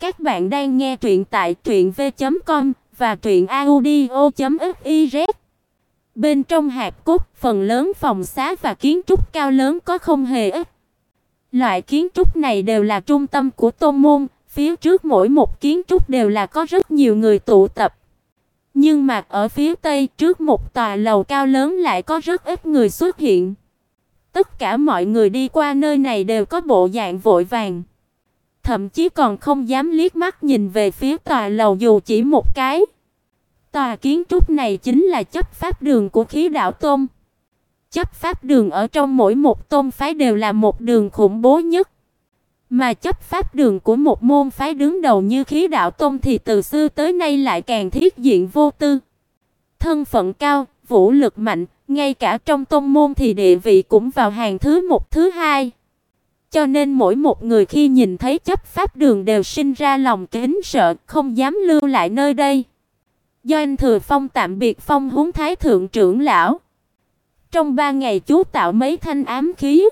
Các bạn đang nghe truyện tại truyệnv.com và truyệnaudio.fiz. Bên trong hạp cốt, phần lớn phòng xá và kiến trúc cao lớn có không hề ít. Loại kiến trúc này đều là trung tâm của tôn môn, phía trước mỗi một kiến trúc đều là có rất nhiều người tụ tập. Nhưng mà ở phía tây, trước một tòa lầu cao lớn lại có rất ít người xuất hiện. Tất cả mọi người đi qua nơi này đều có bộ dạng vội vàng thậm chí còn không dám liếc mắt nhìn về phía tòa lầu dù chỉ một cái. Tòa kiến trúc này chính là chấp pháp đường của khí đạo tôn. Chấp pháp đường ở trong mỗi một tôn phái đều là một đường khủng bố nhất. Mà chấp pháp đường của một môn phái đứng đầu như khí đạo tôn thì từ xưa tới nay lại càng thiết diện vô tư. Thân phận cao, vũ lực mạnh, ngay cả trong tôn môn thì địa vị cũng vào hàng thứ một thứ hai. Cho nên mỗi một người khi nhìn thấy chấp pháp đường đều sinh ra lòng kính sợ, không dám lưu lại nơi đây. Do anh Thừa Phong tạm biệt Phong huống Thái thượng trưởng lão. Trong ba ngày chú tạo mấy thanh ám khí,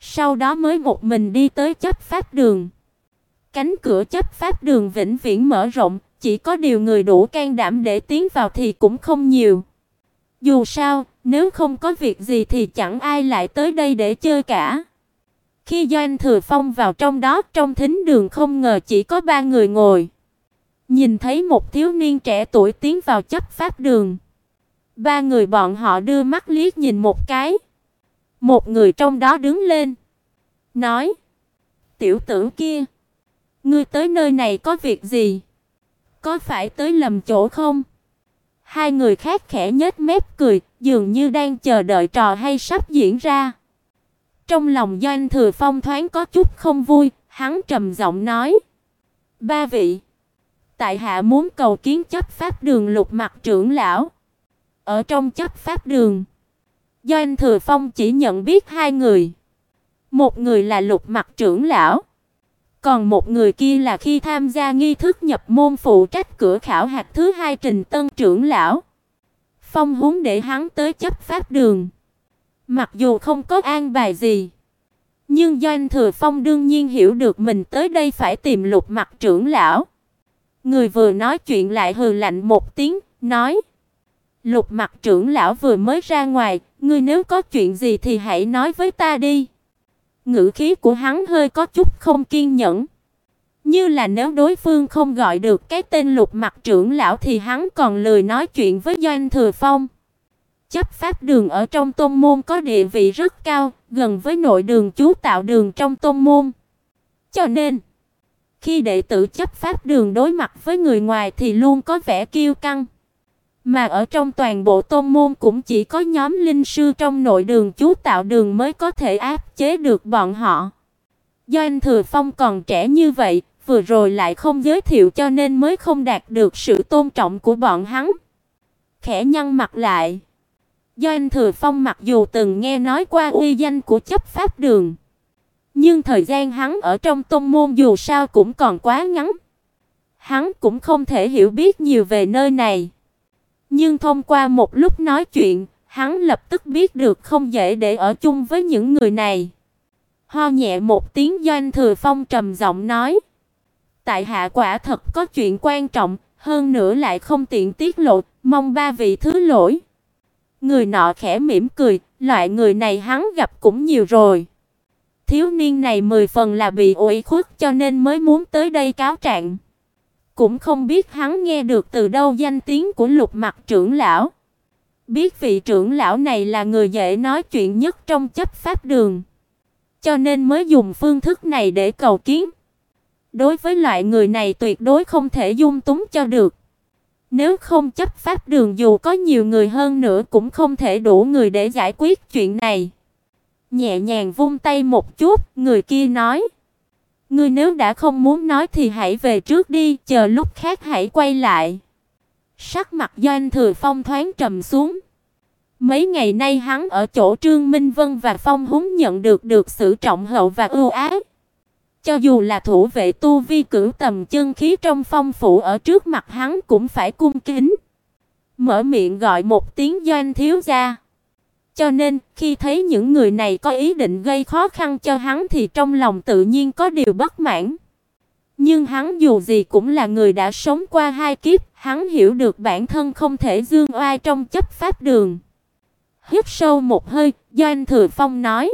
sau đó mới một mình đi tới chấp pháp đường. Cánh cửa chấp pháp đường vĩnh viễn mở rộng, chỉ có điều người đủ can đảm để tiến vào thì cũng không nhiều. Dù sao, nếu không có việc gì thì chẳng ai lại tới đây để chơi cả. Khi Doanh Thừa Phong vào trong đó, trong thính đường không ngờ chỉ có ba người ngồi. Nhìn thấy một thiếu niên trẻ tuổi tiến vào chấp pháp đường. Ba người bọn họ đưa mắt liếc nhìn một cái. Một người trong đó đứng lên, nói: "Tiểu tử kia, ngươi tới nơi này có việc gì? Có phải tới lầm chỗ không?" Hai người khác khẽ nhếch mép cười, dường như đang chờ đợi trò hay sắp diễn ra. Trong lòng Doanh Thừa Phong thoáng có chút không vui, hắn trầm giọng nói: "Ba vị, tại hạ muốn cầu kiến chấp pháp đường Lục Mặc trưởng lão." Ở trong chấp pháp đường, Doanh Thừa Phong chỉ nhận biết hai người. Một người là Lục Mặc trưởng lão, còn một người kia là khi tham gia nghi thức nhập môn phụ trách cửa khảo hạt thứ hai Trình Tân trưởng lão. Phong huống để hắn tới chấp pháp đường. Mặc dù không có an bài gì, nhưng Doanh Thừa Phong đương nhiên hiểu được mình tới đây phải tìm Lục Mặc trưởng lão. Người vừa nói chuyện lại hừ lạnh một tiếng, nói: "Lục Mặc trưởng lão vừa mới ra ngoài, ngươi nếu có chuyện gì thì hãy nói với ta đi." Ngữ khí của hắn hơi có chút không kiên nhẫn. Như là nếu đối phương không gọi được cái tên Lục Mặc trưởng lão thì hắn còn lười nói chuyện với Doanh Thừa Phong. Chấp pháp đường ở trong tôn môn có địa vị rất cao, gần với nội đường chú tạo đường trong tôn môn. Cho nên, khi đệ tử chấp pháp đường đối mặt với người ngoài thì luôn có vẻ kiêu căng. Mà ở trong toàn bộ tôn môn cũng chỉ có nhóm linh sư trong nội đường chú tạo đường mới có thể áp chế được bọn họ. Do anh Thừa Phong còn trẻ như vậy, vừa rồi lại không giới thiệu cho nên mới không đạt được sự tôn trọng của bọn hắn. Khẽ nhăn mặt lại. Do anh Thừa Phong mặc dù từng nghe nói qua uy danh của chấp pháp đường, nhưng thời gian hắn ở trong tông môn dù sao cũng còn quá ngắn. Hắn cũng không thể hiểu biết nhiều về nơi này. Nhưng thông qua một lúc nói chuyện, hắn lập tức biết được không dễ để ở chung với những người này. Ho nhẹ một tiếng Doanh Thừa Phong trầm giọng nói: "Tại hạ quả thật có chuyện quan trọng, hơn nữa lại không tiện tiết lộ, mong ba vị thứ lỗi." Người nọ khẽ mỉm cười, loại người này hắn gặp cũng nhiều rồi. Thiếu niên này mười phần là bị ủy khuất cho nên mới muốn tới đây cáo trạng. Cũng không biết hắn nghe được từ đâu danh tiếng của Lục Mặc trưởng lão. Biết vị trưởng lão này là người dễ nói chuyện nhất trong chấp pháp đường, cho nên mới dùng phương thức này để cầu kiến. Đối với loại người này tuyệt đối không thể dung túng cho được. Nếu không chấp pháp đường dù có nhiều người hơn nữa cũng không thể đủ người để giải quyết chuyện này. Nhẹ nhàng vung tay một chút, người kia nói: "Ngươi nếu đã không muốn nói thì hãy về trước đi, chờ lúc khác hãy quay lại." Sắc mặt Doanh Thừa Phong thoáng trầm xuống. Mấy ngày nay hắn ở chỗ Trương Minh Vân và Phong Húng nhận được được sự trọng hậu và ưu ái. Cho dù là thủ vệ tu vi cửu tầm chân khí trong phong phủ ở trước mặt hắn cũng phải cung kính. Mở miệng gọi một tiếng doanh thiếu gia. Cho nên, khi thấy những người này có ý định gây khó khăn cho hắn thì trong lòng tự nhiên có điều bất mãn. Nhưng hắn dù gì cũng là người đã sống qua hai kiếp, hắn hiểu được bản thân không thể dương oai trong chấp pháp đường. Hít sâu một hơi, Doanh Thừa Phong nói: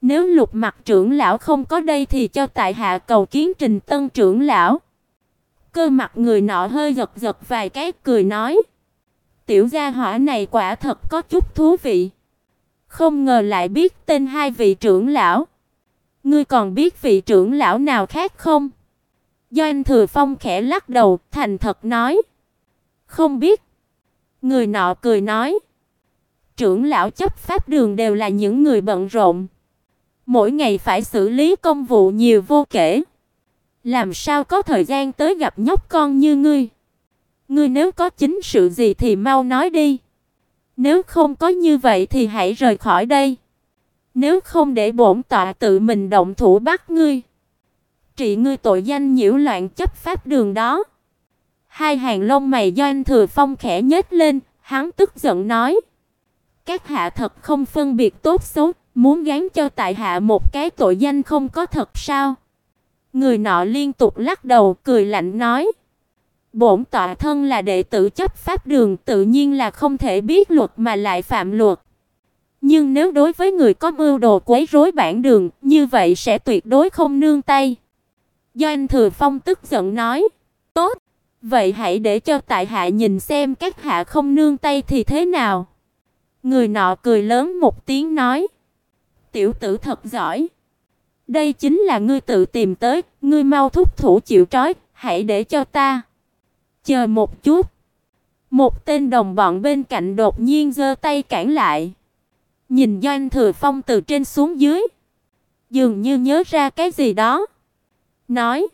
"Nếu Lục Mặc trưởng lão không có đây thì cho tại hạ cầu kiến Trình Tân trưởng lão." Cơ mặt người nọ hơi giật giật vài cái cười nói: "Tiểu gia hỏa này quả thật có chút thú vị." Không ngờ lại biết tên hai vị trưởng lão. Ngươi còn biết vị trưởng lão nào khác không? Doanh Thừa Phong khẽ lắc đầu, thành thật nói: "Không biết." Người nọ cười nói: "Trưởng lão chấp pháp đường đều là những người bận rộn, mỗi ngày phải xử lý công vụ nhiều vô kể, làm sao có thời gian tới gặp nhóc con như ngươi? Ngươi nếu có chính sự gì thì mau nói đi." Nếu không có như vậy thì hãy rời khỏi đây. Nếu không để bổn tọa tự mình động thủ bắt ngươi. Trị ngươi tội danh nhiễu loạn chấp pháp đường đó. Hai hàng lông mày Doanh Thừa Phong khẽ nhếch lên, hắn tức giận nói: "Các hạ thật không phân biệt tốt xấu, muốn gán cho tại hạ một cái tội danh không có thật sao?" Người nọ liên tục lắc đầu, cười lạnh nói: Bổn tọa thân là đệ tử chấp pháp đường, tự nhiên là không thể biết luật mà lại phạm luật. Nhưng nếu đối với người có mưu đồ quấy rối bản đường, như vậy sẽ tuyệt đối không nương tay. Doanh Thừa Phong tức giận nói: "Tốt, vậy hãy để cho tại hạ nhìn xem các hạ không nương tay thì thế nào." Người nọ cười lớn một tiếng nói: "Tiểu tử thật giỏi. Đây chính là ngươi tự tìm tới, ngươi mau thúc thủ chịu trói, hãy để cho ta." Chờ một chút. Một tên đồng bọn bên cạnh đột nhiên giơ tay cản lại. Nhìn Doanh Thừa Phong từ trên xuống dưới, dường như nhớ ra cái gì đó, nói: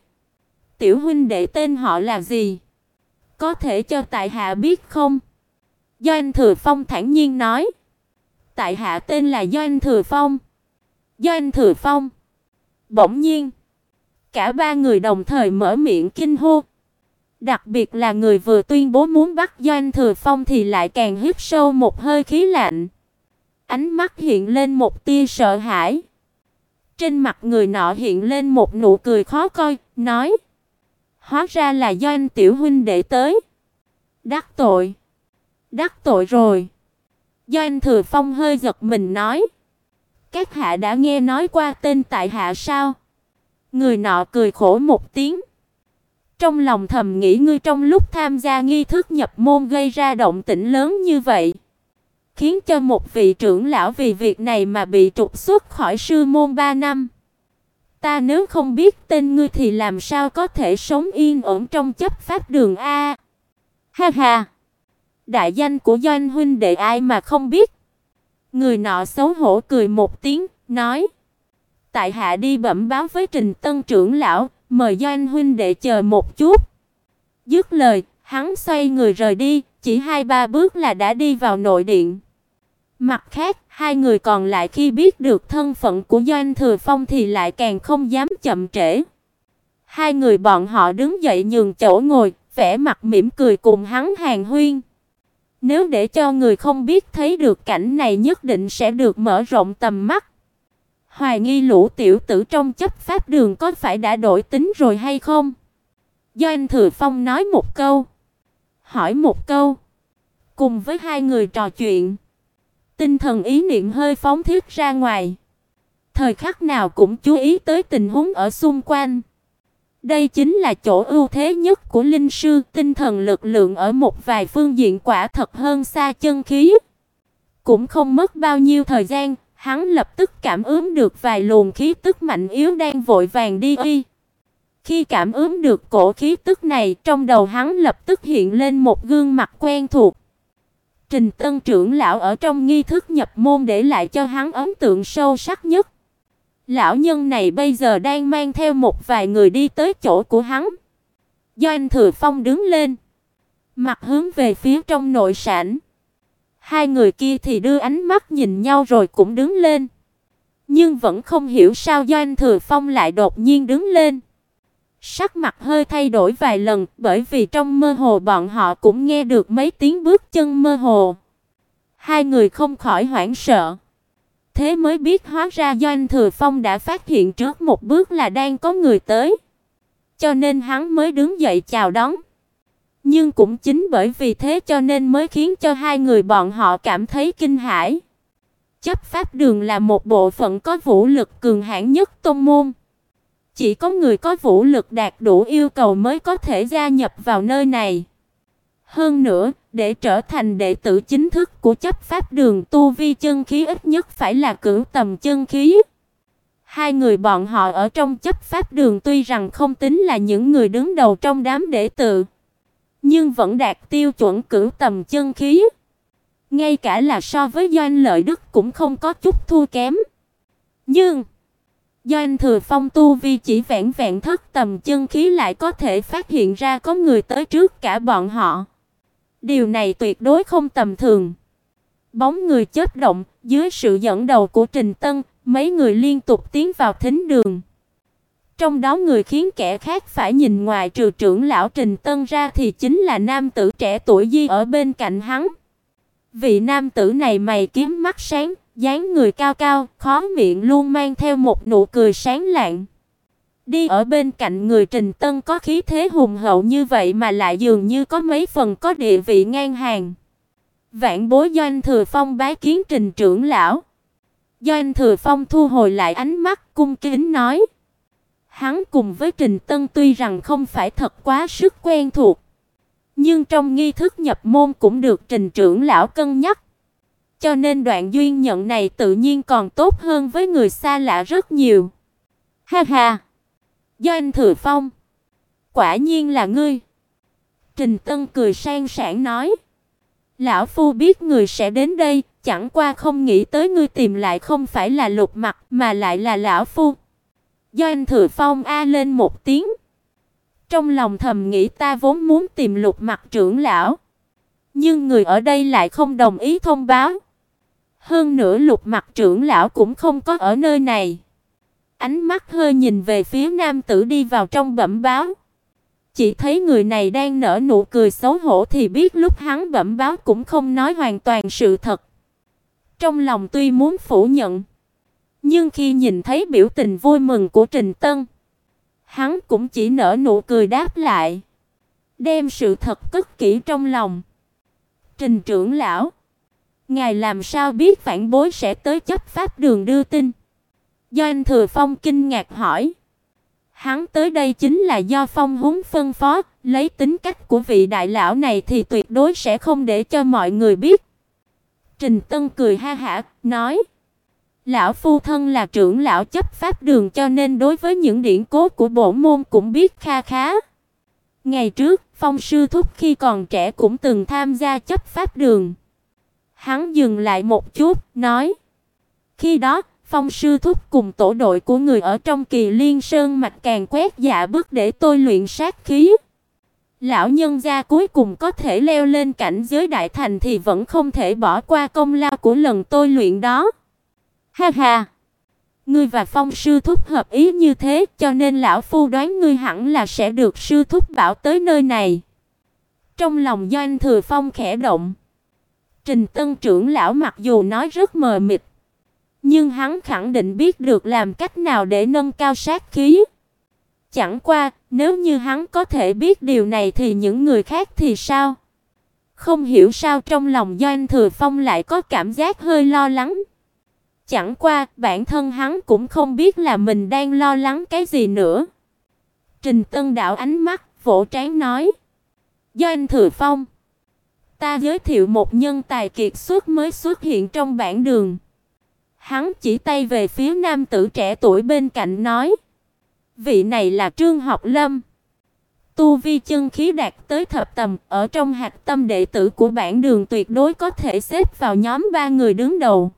"Tiểu huynh đệ tên họ là gì? Có thể cho tại hạ biết không?" Doanh Thừa Phong thản nhiên nói: "Tại hạ tên là Doanh Thừa Phong." Doanh Thừa Phong. Bỗng nhiên, cả ba người đồng thời mở miệng kinh hô. Đặc biệt là người vừa tuyên bố muốn bắt Doanh Thừa Phong thì lại càng hít sâu một hơi khí lạnh. Ánh mắt hiện lên một tia sợ hãi. Trên mặt người nọ hiện lên một nụ cười khó coi, nói: "Hóa ra là do anh tiểu huynh đệ tới. Đắc tội. Đắc tội rồi." do anh Thừa Phong hơi giật mình nói: "Các hạ đã nghe nói qua tên tại hạ sao?" Người nọ cười khổ một tiếng. Trong lòng thầm nghĩ ngươi trong lúc tham gia nghi thức nhập môn gây ra động tĩnh lớn như vậy, khiến cho một vị trưởng lão vì việc này mà bị trục xuất khỏi sư môn 3 năm. Ta nếu không biết tên ngươi thì làm sao có thể sống yên ổn trong chấp pháp đường a? Ha ha. Đại danh của Doanh huynh đệ ai mà không biết. Người nọ xấu hổ cười một tiếng, nói: "Tại hạ đi bẩm báo với Trình Tân trưởng lão, mời Doanh huynh đệ chờ một chút." Dứt lời, hắn xoay người rời đi, chỉ hai ba bước là đã đi vào nội điện. Mặt khác, hai người còn lại khi biết được thân phận của Doanh Thừa Phong thì lại càng không dám chậm trễ. Hai người bọn họ đứng dậy nhường chỗ ngồi, vẻ mặt mỉm cười cùng hắn hàng huyên. Nếu để cho người không biết thấy được cảnh này nhất định sẽ được mở rộng tầm mắt. Hoài nghi lũ tiểu tử trong chấp pháp đường có phải đã đổi tính rồi hay không? Do anh Thừa Phong nói một câu, hỏi một câu, cùng với hai người trò chuyện, tinh thần ý niệm hơi phóng thiết ra ngoài. Thời khắc nào cũng chú ý tới tình huống ở xung quanh. Đây chính là chỗ ưu thế nhất của linh sư, tinh thần lực lượng ở một vài phương diện quả thật hơn xa chân khí. Cũng không mất bao nhiêu thời gian, Hắn lập tức cảm ứng được vài luồng khí tức mạnh yếu đang vội vàng đi y. Khi cảm ứng được cổ khí tức này, trong đầu hắn lập tức hiện lên một gương mặt quen thuộc. Trình Tân trưởng lão ở trong nghi thức nhập môn để lại cho hắn ấn tượng sâu sắc nhất. Lão nhân này bây giờ đang mang theo một vài người đi tới chỗ của hắn. Do anh Thừa Phong đứng lên, mặt hướng về phía trong nội sản. Hai người kia thì đưa ánh mắt nhìn nhau rồi cũng đứng lên. Nhưng vẫn không hiểu sao Doanh Thừa Phong lại đột nhiên đứng lên. Sắc mặt hơi thay đổi vài lần, bởi vì trong mơ hồ bọn họ cũng nghe được mấy tiếng bước chân mơ hồ. Hai người không khỏi hoảng sợ. Thế mới biết hóa ra Doanh Thừa Phong đã phát hiện trước một bước là đang có người tới. cho nên hắn mới đứng dậy chào đón. Nhưng cũng chính bởi vì thế cho nên mới khiến cho hai người bọn họ cảm thấy kinh hãi. Chấp pháp đường là một bộ phận có vũ lực cường hãn nhất tôn môn. Chỉ có người có vũ lực đạt đủ yêu cầu mới có thể gia nhập vào nơi này. Hơn nữa, để trở thành đệ tử chính thức của chấp pháp đường tu vi chân khí ít nhất phải là cửu tầm chân khí. Hai người bọn họ ở trong chấp pháp đường tuy rằng không tính là những người đứng đầu trong đám đệ tử, nhưng vẫn đạt tiêu chuẩn cửu tầm chân khí. Ngay cả là so với Doanh Lợi Đức cũng không có chút thua kém. Nhưng Doanh Thừa Phong tu vi chỉ vẹn vẹn thất tầm chân khí lại có thể phát hiện ra có người tới trước cả bọn họ. Điều này tuyệt đối không tầm thường. Bóng người chớp động, dưới sự dẫn đầu của Trình Tân, mấy người liên tục tiến vào thính đường. Trong đó người khiến kẻ khác phải nhìn ngoài trừ trưởng lão Trình Tân ra thì chính là nam tử trẻ tuổi Di ở bên cạnh hắn. Vị nam tử này mày kiếm mắt sáng, dáng người cao cao, khó miệng luôn mang theo một nụ cười sáng lạng. Đi ở bên cạnh người Trình Tân có khí thế hùng hậu như vậy mà lại dường như có mấy phần có địa vị ngang hàng. Vạn Bối Doanh Thừa Phong bái kiến Trình trưởng lão. Doanh Thừa Phong thu hồi lại ánh mắt, cung kính nói: Hắn cùng với Trình Tân tuy rằng không phải thật quá sức quen thuộc, nhưng trong nghi thức nhập môn cũng được Trình trưởng lão cân nhắc. Cho nên đoạn duyên nhận này tự nhiên còn tốt hơn với người xa lạ rất nhiều. Ha ha. Doanh Thừa Phong, quả nhiên là ngươi. Trình Tân cười sang sảng nói, lão phu biết người sẽ đến đây, chẳng qua không nghĩ tới ngươi tìm lại không phải là Lục Mặc mà lại là lão phu. Doanh Thừa Phong a lên một tiếng. Trong lòng thầm nghĩ ta vốn muốn tìm Lục Mặc trưởng lão, nhưng người ở đây lại không đồng ý thông báo. Hơn nữa Lục Mặc trưởng lão cũng không có ở nơi này. Ánh mắt hơi nhìn về phía nam tử đi vào trong bẩm báo. Chỉ thấy người này đang nở nụ cười xấu hổ thì biết lúc hắn bẩm báo cũng không nói hoàn toàn sự thật. Trong lòng tuy muốn phủ nhận, nhưng khi nhìn thấy biểu tình vui mừng của Trình Tân, hắn cũng chỉ nở nụ cười đáp lại, đem sự thật cất kỹ trong lòng. Trình trưởng lão, ngài làm sao biết phản bối sẽ tới chấp pháp đường đưa tin? Doanh Thừa Phong kinh ngạc hỏi. Hắn tới đây chính là do Phong Húng phân phó, lấy tính cách của vị đại lão này thì tuyệt đối sẽ không để cho mọi người biết. Trình Tân cười ha hả, nói: "Lão phu thân là trưởng lão chấp pháp đường cho nên đối với những điển cố của bổ môn cũng biết kha khá. Ngày trước, Phong sư thúc khi còn trẻ cũng từng tham gia chấp pháp đường." Hắn dừng lại một chút, nói: "Khi đó, Phong sư thúc cùng tổ đội của người ở trong Kỳ Liên Sơn mạch càng quét dạ bước để tôi luyện sát khí. Lão nhân gia cuối cùng có thể leo lên cảnh giới đại thành thì vẫn không thể bỏ qua công lao của lần tôi luyện đó. Ha ha. Ngươi và Phong sư thúc hợp ý như thế, cho nên lão phu đoán ngươi hẳn là sẽ được sư thúc bảo tới nơi này. Trong lòng Doanh Thừa Phong khẽ động. Trình Tân trưởng lão mặc dù nói rất mờ mịt, nhưng hắn khẳng định biết được làm cách nào để nâng cao sát khí. Chẳng qua, nếu như hắn có thể biết điều này thì những người khác thì sao? Không hiểu sao trong lòng Doanh Thừa Phong lại có cảm giác hơi lo lắng. Chẳng qua, bản thân hắn cũng không biết là mình đang lo lắng cái gì nữa. Trình Tân đạo ánh mắt, vỗ trán nói: "Doanh Thừa Phong, ta giới thiệu một nhân tài kiệt xuất mới xuất hiện trong bản đường." Hắn chỉ tay về phía nam tử trẻ tuổi bên cạnh nói: "Vị này là Trương Học Lâm." Tu vi chân khí đạt tới thập tầm, ở trong hạt tâm đệ tử của bản đường tuyệt đối có thể xếp vào nhóm ba người đứng đầu.